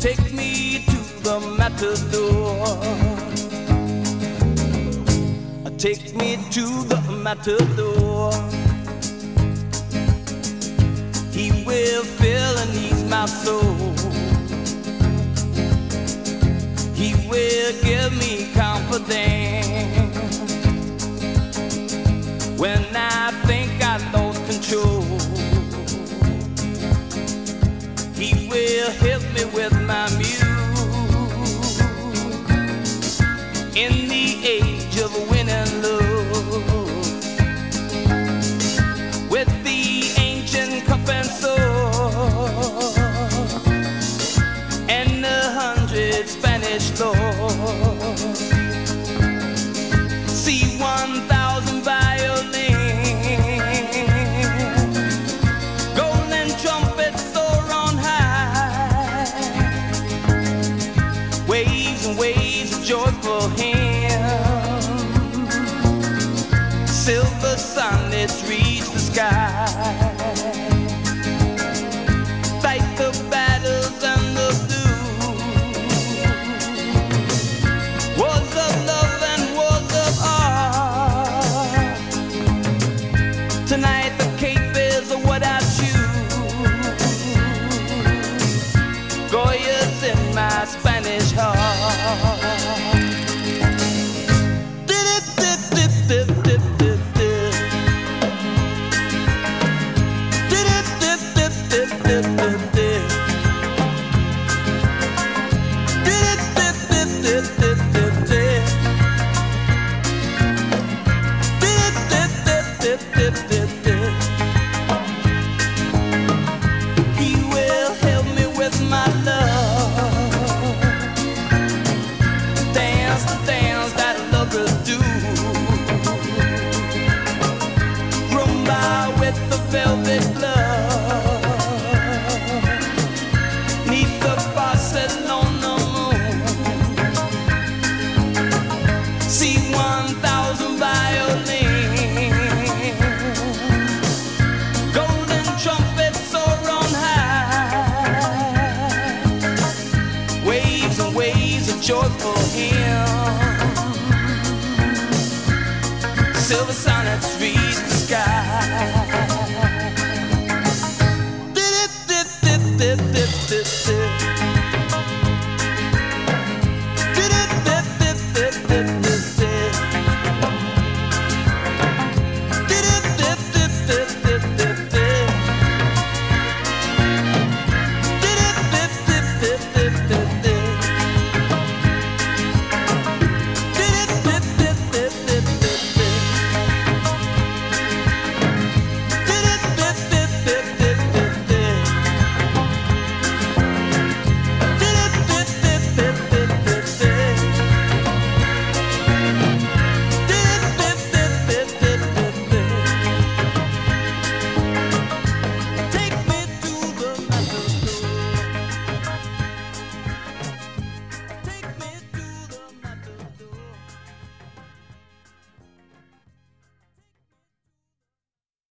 take me to the matador. Take me to the matador. He will fill and ease my soul. He will give me confidence when I will help me with my muse in the age of waves and waves of joyful hymns, silver sunlets reach the sky dip, joyful hymns. Silver sonnets sky.